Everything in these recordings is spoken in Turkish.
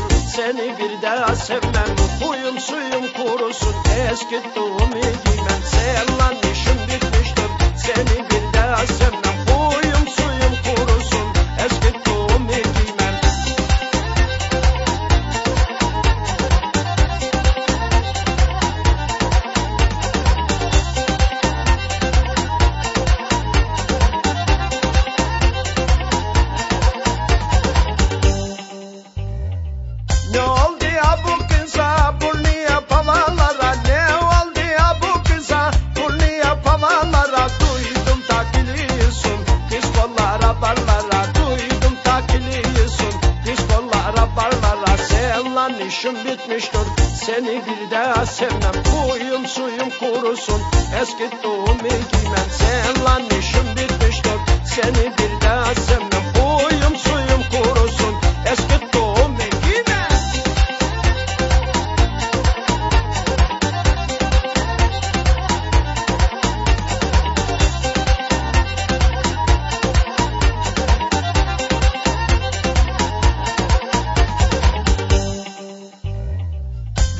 bitmiştir Seni bir daha sevmem Huyum suyum kurusun. Eskittiğimi giymem Seninle işim işim bitmiştir seni bir daha sevmem. Huyum suyum kurusun. Eskittiğimi giymem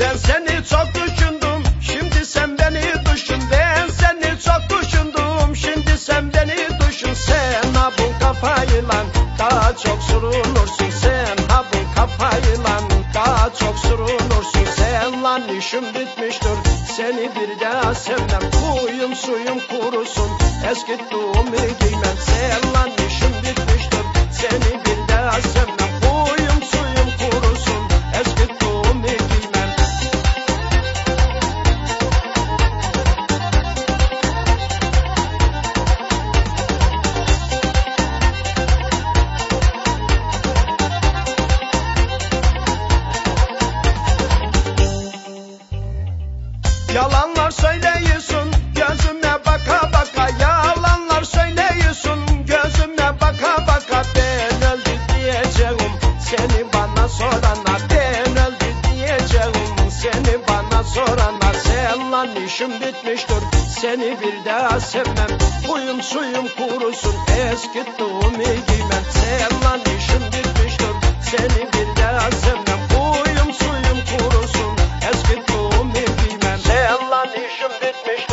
Ben seni çok düşündüm, şimdi sen beni düşün. Ben seni çok düşündüm, şimdi sen beni düşün. Sen ha bu kafayla daha çok sürünürsün. Sen ha bu kafayla daha çok sürünürsün. Seninle işim bitmiştir, seni bir daha sevmem. Huyum suyum kurusun, eskittiğimi giymem. Seninle işim seni bana sorana Ben öldü diyeceğim. Seni bana sorana Sen işim bitmiştir. Seni bir daha sevmem. Huyum suyum kurusun eskittiğimi giymem. Sen lan işim bitmiştir. Seni bir daha sevmem. Huyum suyum kurusun eskittiğimi giymem. Sen lan işim bitmiştir.